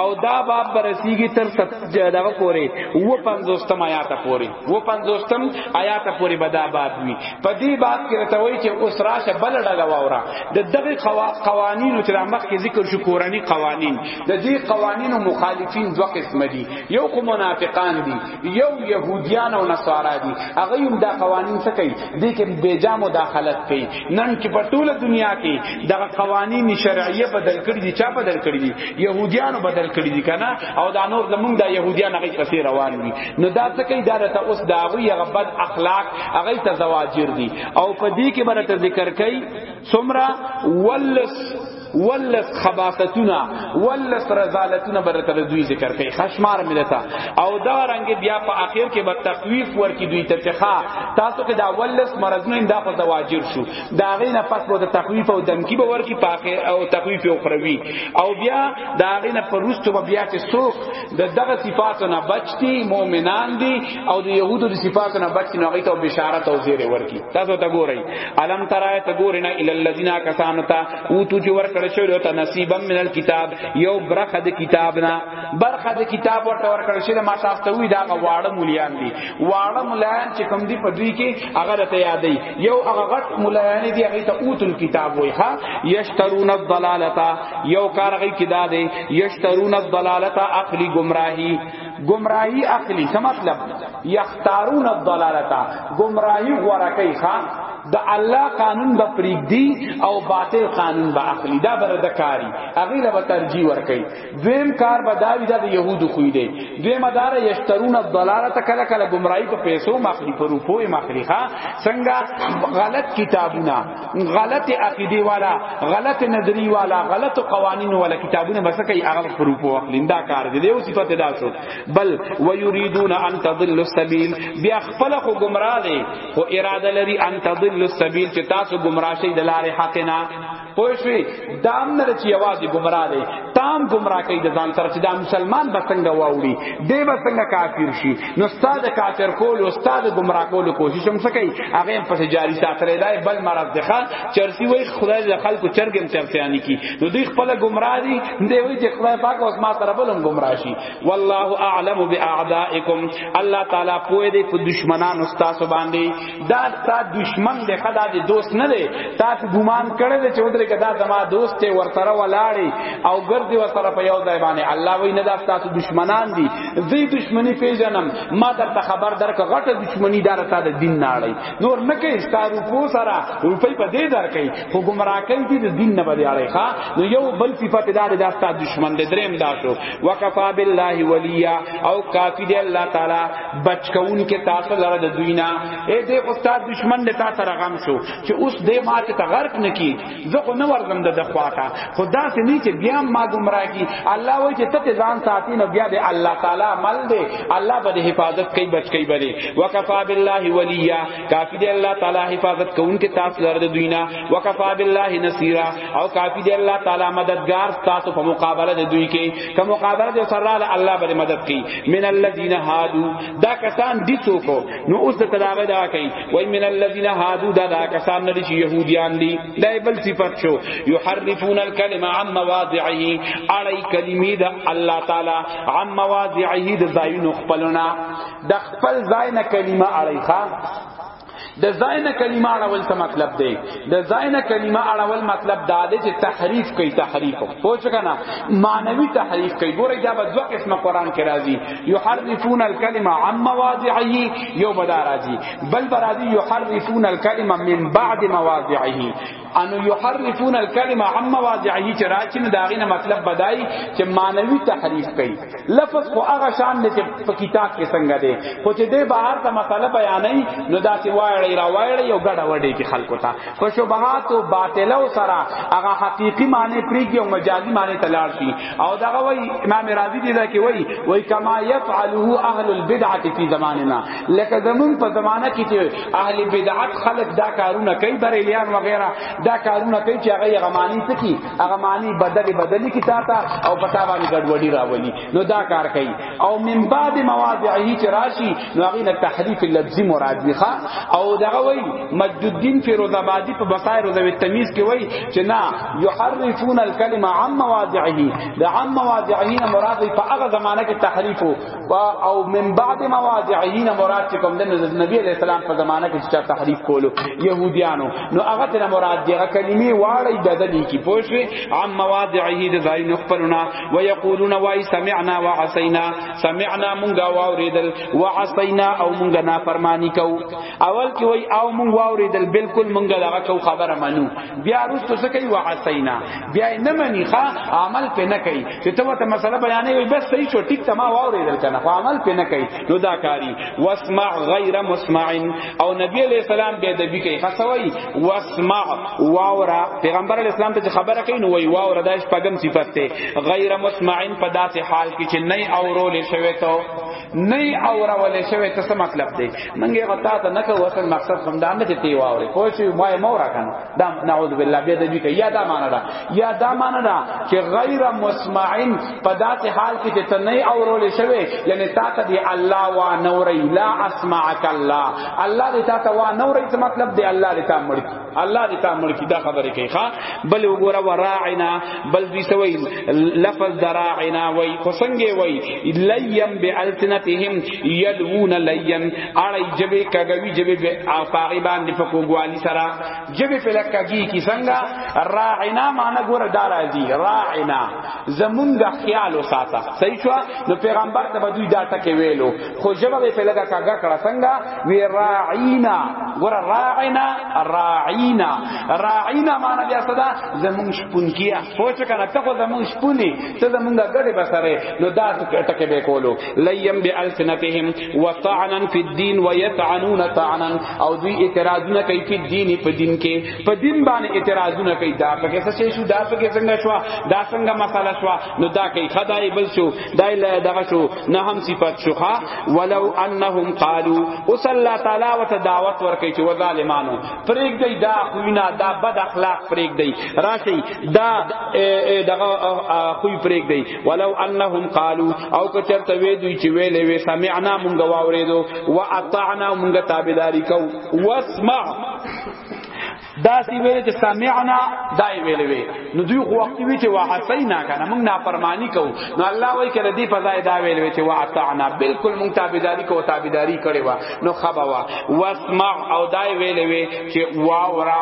او دا باب برسیږي تر دغه پورې و پنځوستم آیات پورې و پنځوستم آیات پورې به دا باب وي په دې باب کې راته وایي چې اوس راشه بل ډله واوره د دغه قوانینو چې مخ کې ذکر شو کورنی قوانین د دې قوانینو مخالفین دوه قسم دي یو کوم منافقان دي یو يهوديان او نصارا دي هغه هم دا قوانين څه کوي دي کې بے جا مداخلت کوي نن چې په ټوله دنیا کې دا قوانين شرعيه بدل کړي دي چا بدل کړي دي يهوديانو بدل کړي دي کنه او دا نور زمونږ دا يهوديان هغه پسې روان دي نو دا څه کوي دا ته اوس دا وی هغه بد اخلاق هغه ته زواجر دي او په دې کې برته ذکر کوي سمرا ولس ولس خباستونه ولس رزالتونه برته دوی ذکر کوي خشمار ملتا او دا رنگ بیا په اخر کې به تخویف ورکی دوی ته چخا تاسو کې دا ولس مرزونه دا خو زواجر شو دا غینه پس به تخویف او دمکی به ورکی په اخر او تخویف او خروی او بیا دا غینه پروستو بیا چې سوق د دغه صفاتونه بچتی مؤمنان دي او د يهودو د صفاتو نه بچ نه غيته او بشارت او زیر ورکی تاسو ته ګورئ علم ترای ته ګورئ نه ال الذين کسانو ته او تو چې ور کړی شوی ته نصیبا من الكتاب یو برخه د کتاب نه برخه د کتاب ورته ور کړی شوی ما تاسو ته وی دا واړه مليان دي واړه مليان چې کوم دي په دوی کې هغه ته یادې یو هغه غټ مليان دي هغه ته اوتل کتاب وای ها یشترون الضلالتا یو کار غي کدا دي یشترون الضلالتا اخلی گمراهی گمراهی اخلی څه مطلب یختارون الضلالتا گمراهی ورکی ښا د الله قانون به پریږدي او باطل قانون به اخلي دا بر د کاری هغه له ترجیح ور کوي دویم کار به دا وی د يهودو خوې دی دویم دار یشترون الضلاله کله کله گمراهی په پیسو مخلی په روپو مخلی ښا څنګه غلط کتابونه غلط عقیده والا غلط نظری والا غلط قوانین والا کتابونه بس کوي هغه پروف واخلین دا کار دی یو صفته دا سو بل ويريدون ان تضل السبيل بیا خپل خو گمراه دي خو اراده لري ان تضل السبيل چې تاسو گمراه شئ د لارې حق نه پوه شئ دام نه چې یوازې گمراه دی تام گمراه کوي د ځان سره چې دا مسلمان به څنګه واوړي دی به څنګه کافر شي نو استاد کافر کول او استاد گمراه کول کوشش هم سکی هغه هم پس جاری ساتره دی بل مرض دی ښا چرسی وای خدای د خلکو چرګم چرتیانی کی نو دوی خپل گمراه دي دی وای چې خدای پاک اوس ما سره بلم گمراه شي والله اعلم باعدائکم الله تعالی پوهه دی په دشمنانو استاد باندې دا تا دشمن دی خدا دی دوست نه دی تا په ګمان کړی دی چې ودرې کدا زما دوست دی ورسره ولاړی او ګرځي ورسره په یو ځای باندې الله وی نه دا تاسو دشمنان دي زی دشمنی پیژنم ما در ته خبر درک غټه دشمنی دار تا د دین نه اړی نور نه کې ستارو کو سره روپۍ په دې در کوي خو گمراه کوي دي د دین نه بده اړی ښا نو یو بل صفت دار دا تاسو دشمن دی دریم دا شو وکفا بالله ولیا او کافی دی الله تعالی بچ کون کې تاسو لره د دوی نه اے دې استاد دشمن د تاسو سره غم شو چې اوس دې ما ته غرق نکی زه خو نه ورغم د خواته خدا ته نه چې بیا ما گمراه کی الله وای چې ته ځان ساتي نو بیا دې الله تعالی مل دې الله به حفاظت کوي بچ کوي بری وکفا بالله ولیا کافی دې الله تعالی حفاظت کون کې تاسو لره د دوی نه وکفا بالله نصيرا او کافی دی الله تعالی مددگار تاسو په مقابله د دوی کې کوم مقابله د سره الله باندې مدد کوي من الذين هادو دا کسان دي څوک نو اوس ته دا غدا کوي وای من الذين هادو دا دا کسان نه دي چې يهوديان دي دا بل صفات شو يحرفون الكلمه عن مواضعه اړي کلمې د الله تعالی عن مواضعه د ځایونو خپلونه د خپل ځای نه کلمه اړي ښا د زاین کلمه اړول څه مطلب دی د زاین کلمه اړول مطلب دا دی چې تحریف کوي تحریف پوښ کنه معنوي تحریف کوي ګوره دا به دوه قسمه قران کې راځي یحرفون الکلمه عن مواضعه یو بدا راځي بل برازي یحرفون الکلمه من بعد مواضعه ان یحرفون الکلمه عن مواضعه چې راچین داغه نه مطلب بدای چې مانوي تحریف کوي لفظ خو هغه شان دی چې په کتاب کې څنګه دی خو چې دې بهر ته مسله بیانې نو دا چې وایړی را وایړی یو ګډه وډی کې خلکو ته خو شبهات او باطل او سره هغه حقيقي معنی پریږي او مجازي معنی تلار شي او دا وای امام رازی دی دا کې وای وای کما یفعله اهل البدعه فی زماننا لکه زمون په زمانہ کې چې اهل بدعت خلق دا کارونه کوي بریلیان وغیرہ دا کارونه کوي چې هغه غمانی سکی هغه معنی بدلی بدلی کی تا او پتا باندې ګډوډي راولي نو دا کار کوي او من بعد مواضعه چې راشي نو هغه نه تحریف لفظي مراد دی او دغه وای مجد الدین فیروز آبادی په بصائر او تمیز کې وای چې نه یحرفون الکلمه عن مواضعه دا عن مواضعه مراد په هغه زمانہ کې تحریف با او من بعد مواضعین مراد چې کوم د نبی علیہ السلام په زمانہ کې چې تحریف کولو يهوديانو نو هغه ته مراد دغه کلمې واړی بدلې کی پوښي عم مواضعه د ځای نو خپلنا ويقولون وای سمعنا وعصینا سمعنا مونږه واوریدل وعصینا او مونږه نافرمانی کو اول کې وای او مونږ واوریدل بالکل مونږ دغه کو خبره منو بیا وروسته څه کوي وعسینا بیا نه منی ښا عمل په نه کوي چې ته وته مسله بیانې وي بس صحیح شو ټیک تما واوریدل کنه خو عمل په نه کوي نو دا کاری واسمع غیر مسمع او نبی علیہ السلام به د بی کوي خاصوي واسمع واورا پیغمبر علیہ السلام ته خبره کوي نو وای واورا داش پغم صفت ته غیر مسمع په داسې حال کې چې نه اورول شوی ته نه او راولې شوی ته څه مطلب دی منګه غتا ته نه کو اصل مقصد هم دا نه دی واوري پوه شي ما یې مور کنه دا نعوذ بالله به دې کې یا دا معنا دا یا دا معنا دا چې غیر مسمعين په داسې حال کې چې ته نه اورولې شوی یعنی تا ته دی الله وا نوري لا اسمعک الله الله دې تا ته وا نوري څه مطلب دی الله دې تا مړ الله دې تا مړ کی دا خبره کوي ښا بل وګوره وراعنا بل دې سوي لفظ دراعنا وای خو څنګه وای لیم بالسنتهم یدعون لیم اړی جبه کګوی جبه به افاغی باندې فکوګوالی سرا جبه په لکګی کی څنګه راعنا معنی ګوره دا راځي راعنا زمونږ خیال وساته صحیح شو نو پیغمبر ته دوی دا ټکی ویلو خو جبه په لګه کګه کړه څنګه وی راعینا ګور راعینا راعینا راعینا معنی بیا صدا زمون شپون کیا سوچ کنه ته خو زمون شپونی ته زمونږه ګړې بسره نو دا ټکه به کولو لیم بالسنتهم وطعنا فی الدین ویطعنون طعنا او دوی اعتراضونه کوي په دین په دین کې په دین باندې اعتراضونه کوي دا پکې څه شي شو دا پکې څنګه شو دا څنګه مساله شو نو دا کوي خدای بل شو دای له دغه شو نه هم صفات شوخه ولو انهم قالوا اوس الله تعالی وت دعوت ورکړي چې وظالمانو پرېګ دی دا خوینا دا بد اخلاق پرېګ دی راشي دا دغه خوې پرېګ دی ولو انهم قالوا او که چرته وې دوی چې ویلې وې سمعنا مونږ واورېدو واطعنا مونږ تابعداري کو واسمع دا سی ویل چې سمعنا دا ویل وی نو دوی خو وخت وی چې وحسینا کنه موږ نافرمانی کو نو الله وای کړه دی په ځای دا ویل وی چې واطعنا بالکل موږ تابعداری کو تابعداری کړي وا نو خبا وا واسمع او دا ویل وی چې واورا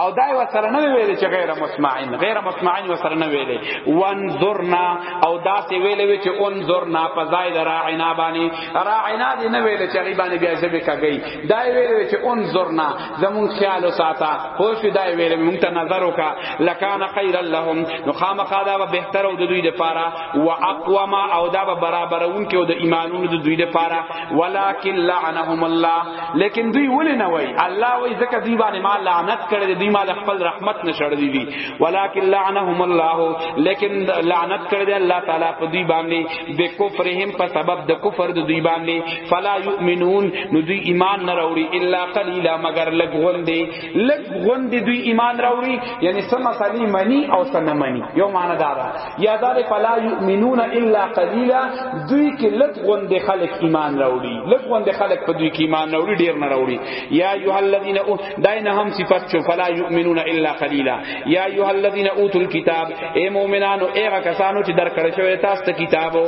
او دا وسره نه ویل چې غیر مسمعین غیر مسمعین وسره نه ویل وانظرنا او دا سی ویل وی چې انظرنا په ځای دا راعنا باندې راعنا دی نه ویل چې غیبانی بیا ځبې کګی دا ویل وی چې انظرنا زمون خیال وساته خو شو دا ویل مونږ ته نظر وکا لکان خیر لهم نو خامخا دا به بهتر او د دوی لپاره او اقوام او دا به برابرون کې او د ایمانونو د دوی لپاره ولکن لعنهم الله لیکن دوی ولې نه وای الله وای زکه دوی باندې ما لعنت کړی دوی ما خپل رحمت نشړ دی دي ولکن لعنهم الله لیکن لعنت کړی الله تعالی په دوی باندې د کفرهم په سبب د کفر د دوی باندې فلا یؤمنون نو دوی ایمان نه راوړي الا قلیلا مگر لګ غوندې لګ غوندې دوی ایمان راوړي یعنی سم مسلې منی او سم نه منی یو معنی دار یا دار فلا یؤمنون الا قلیلا دوی کې لګ غوندې خلق ایمان راوړي لګ غوندې خلق په دوی کې ایمان راوړي ډیر نه راوړي یا ایه الذین او داینه هم صفات شو فلا یؤمنون الا قلیلا یا ایه الذین اوتوا الكتاب اے مومنانو اے کسانو چې درکړ شوی تاسو ته کتابو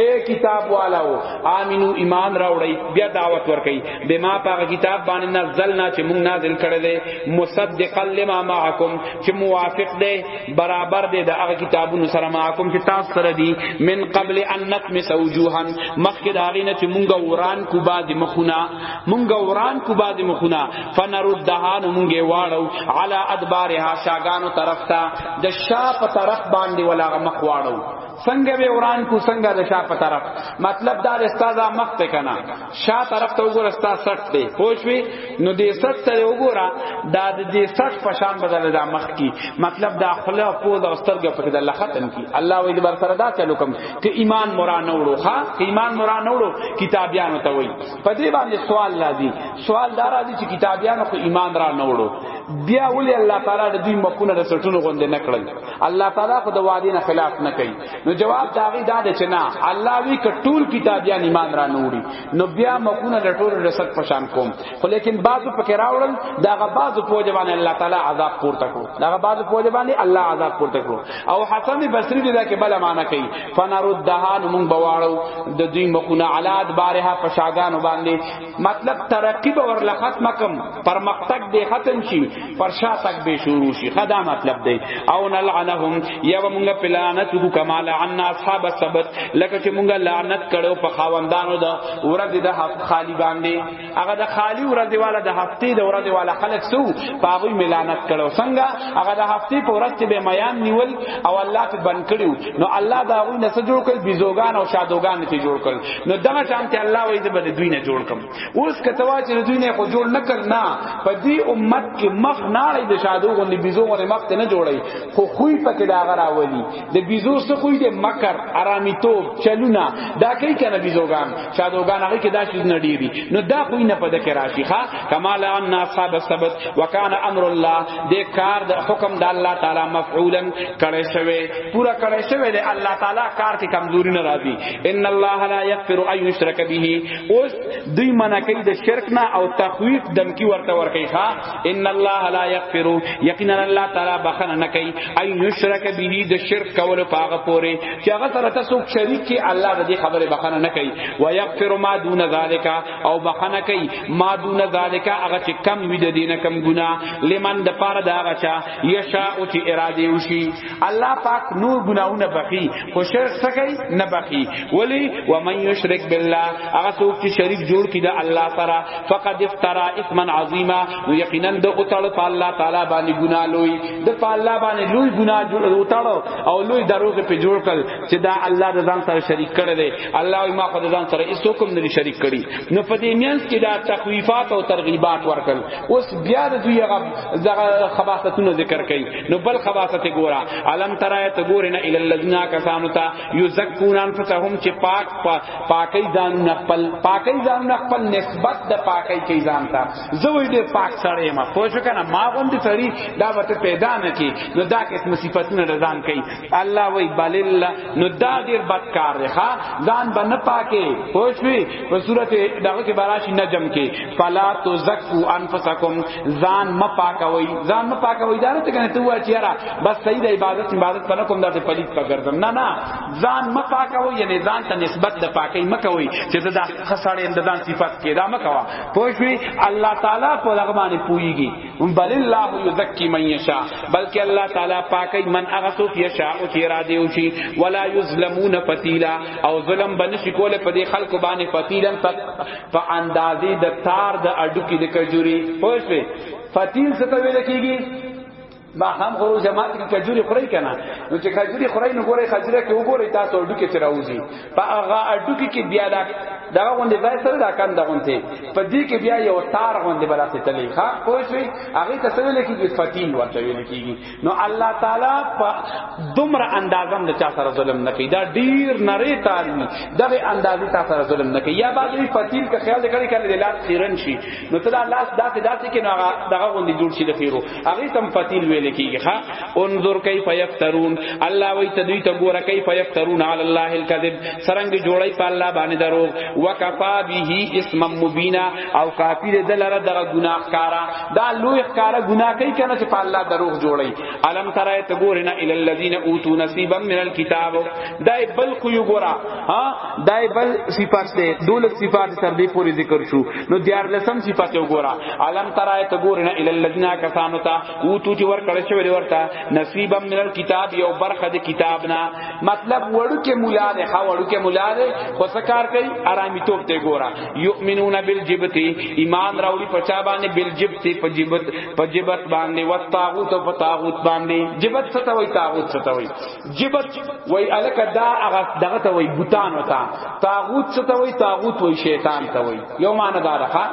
اے کتاب والو امنو ایمان راوړی بیا دعوت ورکړي بما پاک کتاب باندې نزلنا چې موږ نازل کړی دی مصدق لما معکم چې موافق دی برابر دی د هغه کتابونو سره معکم چې تاسو سره دی من قبل ان نقمس وجوها مخکې دا غینه چې موږ وران کو بعد مخونه موږ وران کو بعد مخونه فنردها نو موږ واړو علی ادبارها شاګانو طرف ته د شا په طرف باندې ولا مخ واړو څنګه به وران کو څنګه د شا په طرف مطلب دا استاد مخ ته کنا شا طرف ته وګور استاد سټ دی پوښوي نو دې سټ ته وګورا دا دې سټ په شان بدل دا مخ کی مطلب دا خلا پوز او سترګه په دې ختم کی الله وې بر سره دا چلو کوم ته ایمان مورا نه وړو ها ایمان مورا نه وړو کتابیانو ته وې په دې باندې سوال لازم سوال دار دي چې کتابیانو خو ایمان را نه وړو بیا ولې الله تعالی د دوی مخونه د سټونو غوندې نکړل الله تعالی خو د وعده نه خلاف نه کوي نو جواب داغي دا ده چې نه الله وی کټول کتابیان ایمان را نوړي نو بیا مخونه لټول رسد پشان کوم خو لیکن بعضو پکې راوړل داغه بعضو په ځبان الله تعالی عذاب پورته کړو داغه بعضو په ځبان الله عذاب پورته کړو او حسن بصری دې دا کې بل معنا کوي فنردها نو مونږ بواړو د دوی مخونه علاد بارها پشاګان باندې مطلب ترقی به ورله ختم کم پرمختګ به ختم شي پر شاتګ به شروع شي خدا مطلب دی او نلعنهم یا موږ پلانت کو کما لعن اصحاب السبت لکه چې موږ لعنت کړو په خاوندانو د ورځ د هفت خالی باندې هغه د خالی ورځ والا د هفته د ورځ والا خلق سو پاغوی ملانت کړو څنګه هغه د هفته په ورځ کې به میان نیول او الله ته بند کړو نو الله دا غوی نه جوړ کړ بیزوګان او شادوګان ته جوړ کړ نو دغه شان ته الله وایي د بده دوی نه جوړ کم اوس کته وا چې دوی نه خو جوړ نه کړ نه په دې امت کې مخ نه لري د شادو غوندې بیزو غوندې مخ ته نه جوړي خو خوې پکې دا غراولي د بیزو څه خوې د مکر ارامیتوب چلونه دا کوي کنه بیزوګان شادوګان هغه کې دا شې نه ډیری نو دا خو نه پد کې راشي ښا کمال ان اصحاب السبت وکانا امر الله د کار د حکم د الله تعالی مفعولا کړه شوی پورا کړه شوی د الله تعالی کار کې کمزوري نه راځي ان الله لا یغفر ان یشرک به اوس دوی منکې د شرک نه او تخویف دمکی ورته ورکې ښا ان الله لا یغفر یقینا الله تعالی بخنه نه کوي اي یشرک به د شرک کول پاغه پوري چې هغه سره تاسو شریک کی الله د دې خبره بخنه نه کوي و یغفر ما دون ذالک او بخنه کوي ما دون ذالک هغه چې کم وي د دینه کم ګنا لمن د پاره دا غچا یشاء چې اراده وشي الله پاک نور گناہونه بخي خو شرک سکی نه بخي ولی و من یشرک بالله هغه څوک چې شریک جوړ کړي د الله سره فقد افترا اثما عظیما نو یقینا د اوتړ په الله تعالی باندې ګناه لوی د په الله باندې لوی ګناه جوړ اوتړ او لوی دروغ په جوړ کړ چې دا الله د ځان سره شریک کړي دی الله ما خو د ځان سره هیڅ کوم نه شریک کړي نو په دې میانس کې دا تخویفات او ترغیبات ورکړ اوس بیا د دوی هغه خباستونه ذکر کړي نو بل خباست ګورا علم ترای ته ګور نه ال الذین کسانو تا یزکون انفسهم چې پاک پاکی ځان نقبل پاکی ځان نقبل نسبت د پاکی کی ځان تا زوی دې پاک سره ما پوه شو کنه ما غوند سړی دا وته پیدا نه کی نو دا قسم صفاتونه رضان کوي الله وی بلل نو دا ډیر بدکار دی ها ځان باندې پاکه پوه شو په صورت دغه کې براشي نجم کې فلا تزکو انفسکم ځان م پاکوي ځان م پاکوي دا نه ته کنه ته وا چیرې بس صحیح د عبادت عبادت پنه کوم داسې پلیت پګردم نه نه ځان م پاکوي یعنی ځان ته نسبت د پاکي م کوي چې دا خسړې اندزان صفات کې دا م کوا پوه شئ الله تعالی په لغمانه پويږي بل الله یزکی من یشاء بلکې الله تعالی پاکي من هغه څوک یشاء او چې را دی او شي ولا یظلمون فتیلا او ظلم بن شي کوله په دې خلکو باندې فتیلا په اندازې د تار د اډو کې د کجوري پوښوي فتیل څه ته ویل کیږي ما هم غرو جماعت کې کجوري خوري کنه نو چې کجوري خوري نو ګوري کجوري کې وګوري تاسو اډو کې چراوځي په هغه اډو کې کې بیا دا دا غونډې ځای سره دا کم دا غونډې په دې کې بیا یو تار غونډې بلا ته تلې ښا پوه شئ هغه ته سوي لکه کې فتیل ورته ویل کېږي نو الله تعالی په دومره اندازم د چا سره ظلم نه کوي دا ډیر نری تار دی دغه اندازې تا سره ظلم نه کوي یا بعد وی فتیل که خیال دې کړی کله لاس خیرن شي نو ته دا لاس داسې داسې کې نو هغه دغه غونډې جوړ شي د خیرو هغه تم فتیل ویل کیږي ها انظر کیف یفترون الله وی تدوی ته ګوره کیف یفترون علی الله الکذب سرنګ جوړی په الله باندې درو وکفا به اسم مبینا او کافی دې دلاره دغه ګناه کارا دا لوی کارا ګناه کوي کنه چې په الله دروغ جوړی علم ترای ته ګوره نه الی الذین اوتو نصیبا من الكتاب دای بل کو یو ګورا ها دای بل صفات دې دولت صفات تر دې پوری ذکر شو نو دیار لسم صفات وګورا علم ترای ته ګور نه ال الذین کسانو ته او تو چې ور کړه شوی ورته نصیبا من الكتاب یو برخه د کتاب نه مطلب وړو کې مولا ده ها وړو کې مولا ده خو سکار کوي آرامی توپ ته ګورا یؤمنون بالجبتی ایمان راوړي پچا باندې بالجبتی په جبت په جبت باندې وتاغوت او په تاغوت باندې جبت څه ته وای تاغوت څه ته وای جبت وای الک دا هغه دغه ته وای بوتان وتا طاغوت څه ته وای طاغوت وای شیطان ته وای یو معنی دا راخه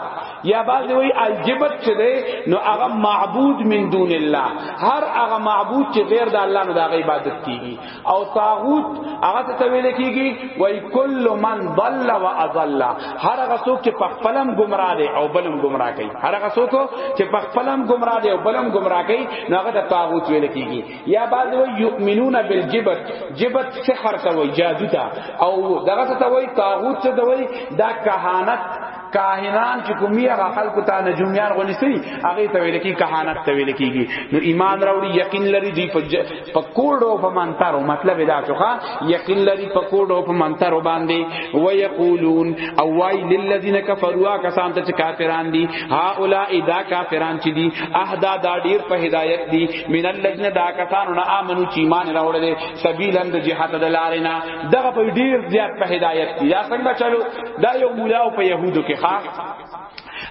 یا بعض وای الجبت چې دی نو هغه معبود من دون الله هر هغه معبود چې غیر د الله نه د عبادت کیږي او طاغوت هغه ته ویل کیږي وای کل من ضل و اضل هر هغه څوک چې په خپلم گمراه دی او بلم گمراه کوي هر هغه څوک چې په خپلم گمراه دی او بلم گمراه کوي نو هغه ته طاغوت ویل کیږي یا بعض وی یؤمنون بالجبت جبت سحر ته وی جادو ته او دغه ته وی طاغوت ته وی دا کهانت کاهنان چې کومي هغه خلکو ته نجوميان غونستي هغه ته ویل کی کهانت ته ویل کیږي نو ایمان راوړي یقین لري دی په کوډو په منترو مطلب دا څه یقین لري په کوډو په منترو باندې ويقولون او وای للذین کفروا کسان ته کافران دي هؤلاء دا کافران چې دي اهدا دا ډیر په هدایت دي من اللجنه دا کسانو نه امنو چې ایمان راوړل سبیلن د جهاد د لارې نه دغه په ډیر زیات په هدایت کې یا څنګه چلو دا یو مولا او په يهودو کې خاص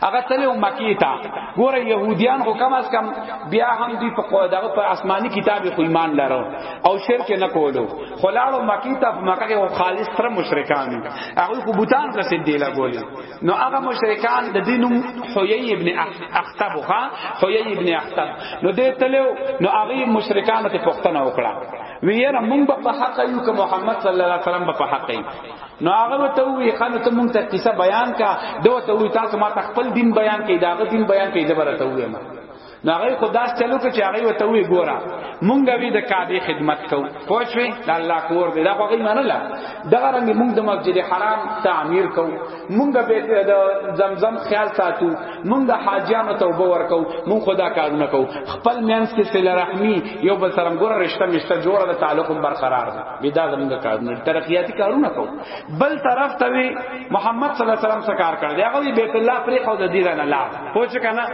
هغه تل مکی تا ګوره يهوديان خو کم از کم بیا هم دی په دغه په آسماني کتاب خو ایمان لرو او شرک نه کولو خلاړو مکی تا په مکه کې خالص تر مشرکان هغه خو بوتان ته سید دی لا ګولې نو هغه مشرکان د دینم حیی ابن اخطب ها حیی ابن اخطب نو دې تلو نو هغه مشرکان ته پښتنه وکړه ویره مونږ په حق یو که محمد صلی الله علیه وسلم په حق یو نو هغه ته وی خانه ته مونږ ته قصه بیان کا دوه ته وی تاسو ما خپل دین بیان کړئ دا غو دین بیان کړئ زبرته وی ما نو هغه خدا چلو کې چې هغه وته وی ګورا مونږ وی د کعبه خدمت کو پوښوي د الله کور دی دا خو غي منله دغه رنګ مونږ د مسجد حرام تعمیر کو مونږ به د زمزم خیال ساتو مونږ د حاجیانو توبه ورکو مونږ خدا کارونه کو خپل مینس کې صله رحمی یو بل سره ګوره رشتہ مشته جوړه د تعلق برقرار ده بدا زمونږ کارونه ترقیاتی کارونه کو بل طرف ته محمد صلی الله علیه وسلم سره کار کړ دی هغه بیت الله پرې خو د دې نه لا پوښ کنه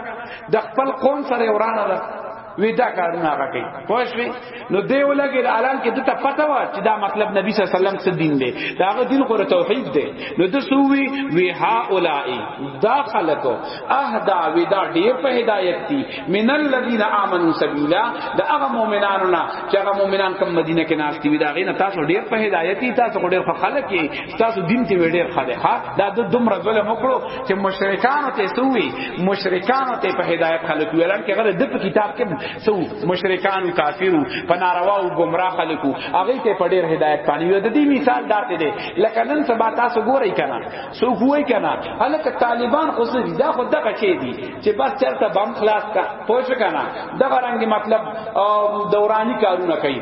د خپل قوم سره ورانه ده وی دا کارونه هغه کوي پوه شوې نو دی ولګي الان کې دته پته و چې دا مطلب نبی صلی الله علیه وسلم څه دین دی دا هغه دین خو توحید دی نو د سووی وی ها اولای دا خلکو اهدا وی دا ډیر په هدایت دي من الذین آمنوا سبیلا دا هغه مؤمنانو نه چې هغه مؤمنان کوم مدینه کې ناشتي وی دا غینه تاسو ډیر په هدایت دي تاسو ډیر خلک تاسو دین کې وړیر خاله ها دا د دومره ظلم وکړو چې مشرکان ته سووي مشرکان ته په هدایت خلک ویلان کې غره د کتاب کې سو مشرکان کافرو په ناروا او گمراه خلکو هغه ته په ډیر هدایت پانی یو د دې مثال دارته دی لکه نن سبا تاسو ګورئ کنه سو کوی کنه هلکه طالبان خو دا خو دغه چي دي چې بس چرته بم خلاص کا پوه شو کنه دغه رنګ مطلب دورانی کارونه کوي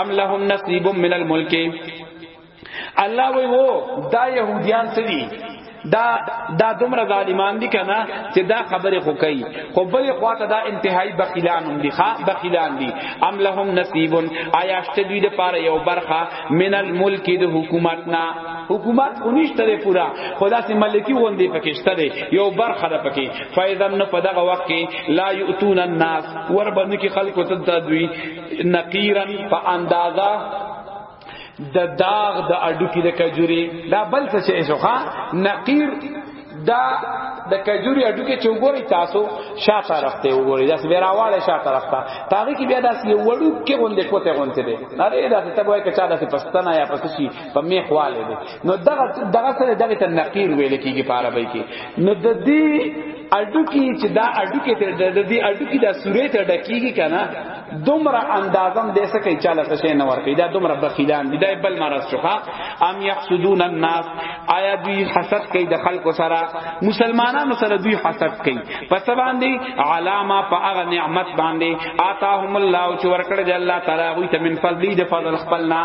ام لهم نصیب من الملک الله وی وو دا يهوديان سړي دا دا دومره ظالمان دي کنه چې دا خبره خو کوي خو بل خواته دا انتهایی بخیلان هم دي ښا بخیلان دي ام لهم نصیب آیا شته دوی د پاره یو برخه من الملک د حکومت نه حکومت اونیشته دی پورا خدا سي ملکی غوندي پکشته دی یو برخه ده پکې فایدم نه په دغه وخت کې لا یؤتون الناس ور باندې کې خلق ته دوی نقیرن په اندازا د داغ د اډو کې د کجوري دا بل څه شي شوخه نقیر دا د کجوري اډو کې چوغوري تاسو شاته طرف ته وګورئ دا سوي راواله شاته طرف ته پاره کې بیا داس یو وړو کې غونډه کوته غونډه دي نه دې دا ته وای کچا داسې پښتنه یا پسشي په میخ والے دي نو دغه دغه سره دغه ته نقیر ویل کېږي په عربی کې نو د دې اډوکی چې دا اډوکی ته د دې اډوکی دا سورې ته ډکیږي کنه دومره اندازم دې څه کوي چاله څه نه ورکي دا دومره بخیلان دي دا بل مرز شوخه ام یحسدون الناس آیا دوی حسد کوي د خلکو سره مسلمانانو سره دوی حسد کوي پس باندې علامه په هغه نعمت باندې آتاهم الله چې ورکړ دی الله تعالی غوي ته من فضلی د فضل خپلنا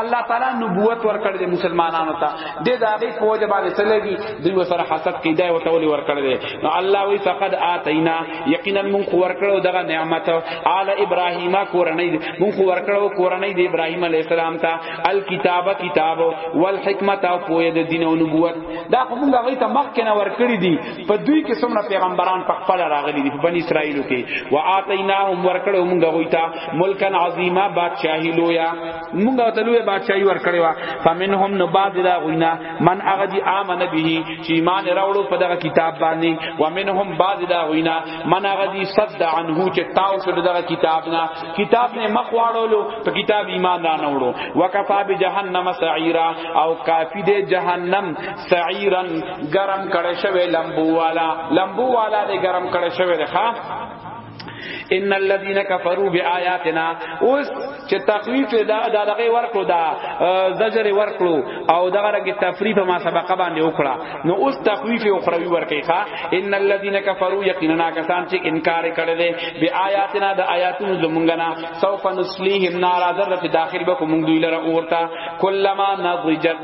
الله تعالی نبوت ورکړ دې مسلمانانو ته دې دا غي په وجه باندې سلګي دوی وسره حسد کیدا او تولی ورکړ دې نو الله وی فقد اتینا یقینا مون خو ورکړو دغه نعمت آل ابراهیم کورنۍ مون خو ورکړو کورنۍ دې ابراهیم علی السلام ته الکتاب کتاب والحکمت او پوهه دې دین او نبوت دا خو مونږ غي ته مخ کنه ورکړی دي په دوی کې څومره پیغمبران په خپل راغلي دي په بنی اسرائیلو کې واتیناهم ورکړو موږ غوي ته ملکن عظیما بادشاہی لویا موږ ته لوی بادشاہی ورکړو وا فمنهم نو بعد دا غوینا من هغه دی امن به چې ایمان راوړو په دغه کتاب باندې ومنهم بعد دا غوینا من هغه دی صد عنه چې تاو شو دغه کتاب نه کتاب نه مخواړو په کتاب ایمان نه وروړو وکفا بجهنم سعیرا او کافی دے جهنم سعیرن گرم کړه شوی لمبو والا لمبو والا دې گرم کړه شوی ده ها ان الذين كفروا بآياتنا اوس چې تخویف دا دا دغه ورکړو دا زجر ورکړو او دغه رنګ تفریف ما سبق باندې وکړه نو اوس تخویف او خروی ورکړي ښا ان الذين كفروا یقینا کسان چې انکار کړي دي بآياتنا د آیاتونو زمونږ نه سوف نسلیهم نار ذره داخل به کوم دوی لره اورتا کلمہ نضجت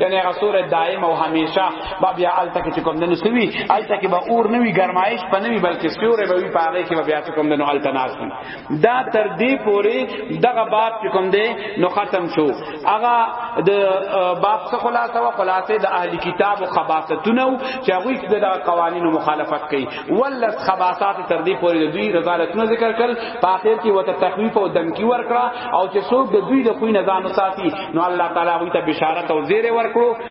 یعنی هغه سور دائم او همیشه با بیا الته کې کوم دنو سوي الته کې به اور نوي گرمایش په نوي بلکې سیوره به وي پاره کې بیا کوم دنو الته ناس دا تر دې پوري دغه باب چې کوم دی نو ختم شو هغه د باب څخه خلاصه او خلاصه د اهل کتاب او خباستونه چې هغه د قوانین مخالفت کوي ولس خباسات تر دې پوري د دوی رضالتونه ذکر کړ په اخر کې وته تخویف او دمکی ورکړه او چې څوک د دوی د خوینه ځان وساتي نو الله تعالی هغه ته بشارت او زیره ورکړو